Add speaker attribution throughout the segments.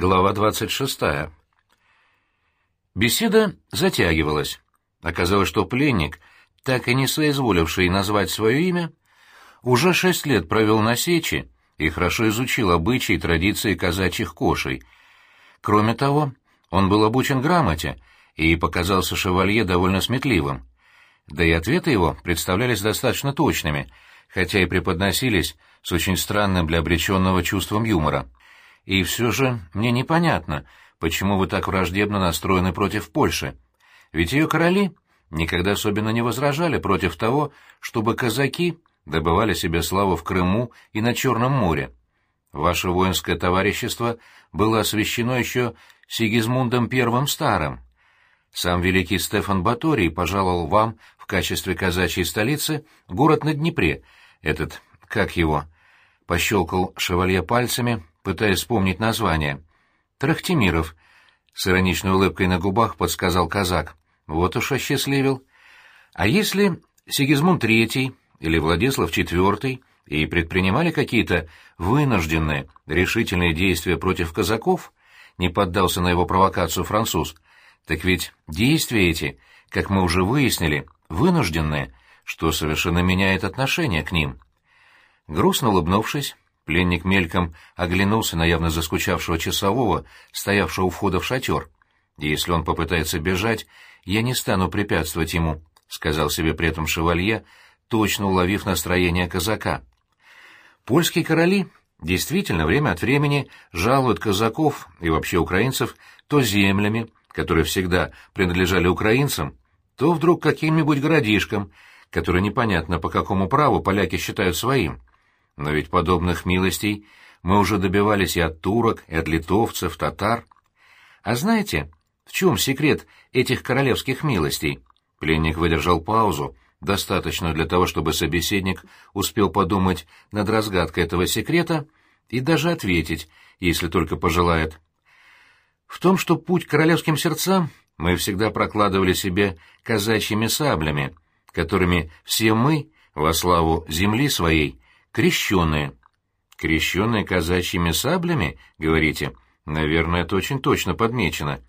Speaker 1: Глава 26. Беседа затягивалась. Оказалось, что пленник, так и не соизволивший назвать свое имя, уже шесть лет провел на сече и хорошо изучил обычаи и традиции казачьих кошей. Кроме того, он был обучен грамоте и показался шевалье довольно сметливым. Да и ответы его представлялись достаточно точными, хотя и преподносились с очень странным для обреченного чувством юмора. И все же мне непонятно, почему вы так враждебно настроены против Польши. Ведь ее короли никогда особенно не возражали против того, чтобы казаки добывали себе славу в Крыму и на Черном море. Ваше воинское товарищество было освящено еще Сигизмундом I Старым. Сам великий Стефан Баторий пожаловал вам в качестве казачьей столицы город на Днепре, этот, как его, пощелкал шевалье пальцами, пытаясь вспомнить название. Трахтимиров, с ироничной улыбкой на губах подсказал казак. Вот уж осчастливил. А если Сигизмунд III или Владислав IV и предпринимали какие-то вынужденные, решительные действия против казаков, не поддался на его провокацию француз, так ведь действия эти, как мы уже выяснили, вынужденные, что совершенно меняет отношение к ним. Грустно улыбнувшись, пленник мельком оглянулся на явно заскучавшего часового, стоявшего у входа в шатер. «Если он попытается бежать, я не стану препятствовать ему», — сказал себе при этом шевалье, точно уловив настроение казака. Польские короли действительно время от времени жалуют казаков и вообще украинцев то землями, которые всегда принадлежали украинцам, то вдруг каким-нибудь городишкам, которые непонятно по какому праву поляки считают своим. Но ведь подобных милостей мы уже добивались и от турок, и от литовцев, татар. А знаете, в чем секрет этих королевских милостей? Пленник выдержал паузу, достаточную для того, чтобы собеседник успел подумать над разгадкой этого секрета и даже ответить, если только пожелает. В том, что путь к королевским сердцам мы всегда прокладывали себе казачьими саблями, которыми все мы, во славу земли своей, крещенные. Крещенные казачьими саблями, говорите? Наверное, это очень точно подмечено.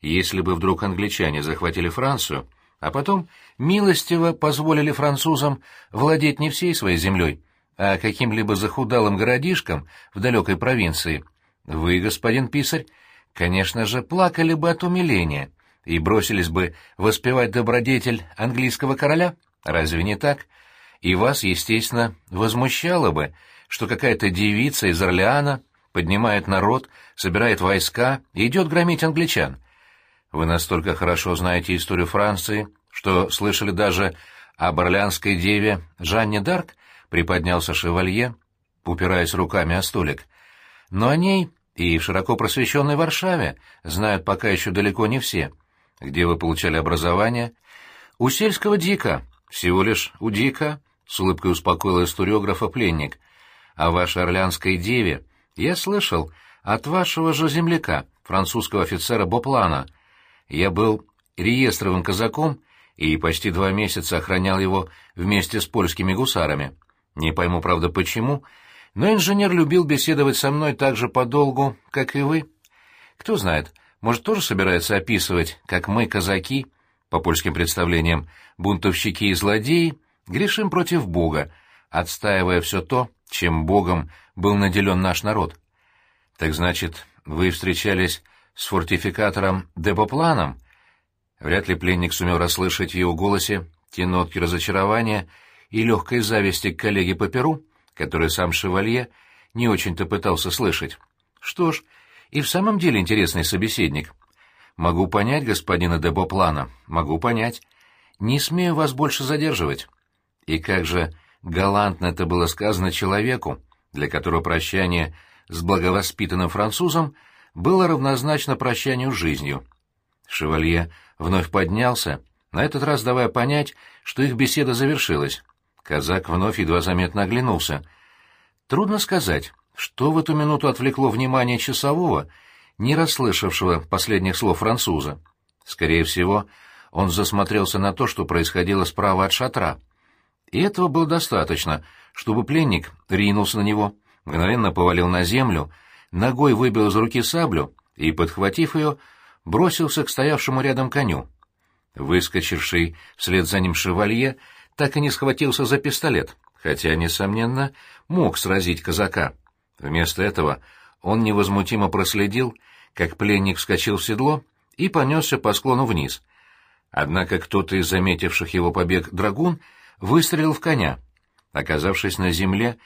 Speaker 1: Если бы вдруг англичане захватили Францию, а потом милостиво позволили французам владеть не всей своей землей, а каким-либо захудалым городишком в далекой провинции, вы, господин писарь, конечно же, плакали бы от умиления и бросились бы воспевать добродетель английского короля. Разве не так? И вас, естественно, возмущало бы, что какая-то девица из Орлеана поднимает народ, собирает войска и идет громить англичан. Вы настолько хорошо знаете историю Франции, что слышали даже об орлеанской деве Жанне Дарк, приподнялся шевалье, упираясь руками о столик. Но о ней и в широко просвещенной Варшаве знают пока еще далеко не все. Где вы получали образование? У сельского дика. Всего лишь у дика, — с улыбкой успокоил историографа пленник. О вашей орлеанской деве я слышал от вашего же земляка, французского офицера Боплана. Я был реестровым казаком и почти два месяца охранял его вместе с польскими гусарами. Не пойму, правда, почему, — но инженер любил беседовать со мной так же подолгу, как и вы. Кто знает, может, тоже собирается описывать, как мы, казаки, по польским представлениям, бунтовщики и злодеи, грешим против Бога, отстаивая все то, чем Богом был наделен наш народ. Так значит, вы встречались с фортификатором Депопланом? Вряд ли пленник сумел расслышать в его голосе те нотки разочарования и легкой зависти к коллеге по перу, который сам Шевалье не очень-то пытался слышать. Что ж, и в самом деле интересный собеседник. Могу понять господина де Боплана, могу понять. Не смею вас больше задерживать. И как же галантно это было сказано человеку, для которого прощание с благовоспитанным французом было равнозначно прощанию с жизнью. Шевалье вновь поднялся, на этот раз давая понять, что их беседа завершилась. Казак вновь едва заметно оглянулся. Трудно сказать, что в эту минуту отвлекло внимание часового, не расслышавшего последних слов француза. Скорее всего, он засмотрелся на то, что происходило справа от шатра. И этого было достаточно, чтобы пленник ринулся на него, мгновенно повалил на землю, ногой выбил из руки саблю и, подхватив ее, бросился к стоявшему рядом коню. Выскочивший вслед за ним шевалье так и не схватился за пистолет, хотя, несомненно, мог сразить казака. Вместо этого он невозмутимо проследил, как пленник вскочил в седло и понесся по склону вниз. Однако кто-то из заметивших его побег драгун выстрелил в коня. Оказавшись на земле,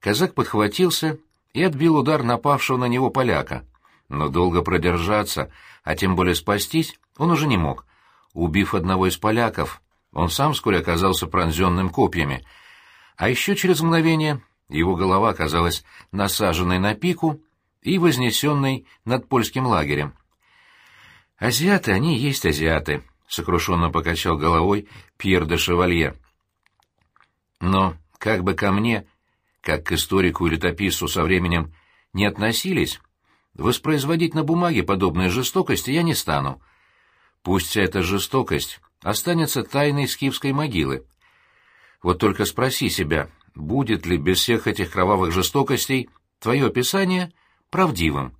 Speaker 1: казак подхватился и отбил удар напавшего на него поляка. Но долго продержаться, а тем более спастись, он уже не мог. Убив одного из поляков, он сам вскоре оказался пронзенным копьями. А еще через мгновение его голова оказалась насаженной на пику и вознесенной над польским лагерем. «Азиаты, они есть азиаты», — сокрушенно покачал головой Пьер де Шевалье. «Но как бы ко мне, как к историку и летописцу со временем не относились, воспроизводить на бумаге подобные жестокости я не стану. Пусть вся эта жестокость останется тайной скифской могилы. Вот только спроси себя, будет ли без всех этих кровавых жестокостей твое описание правдивым?»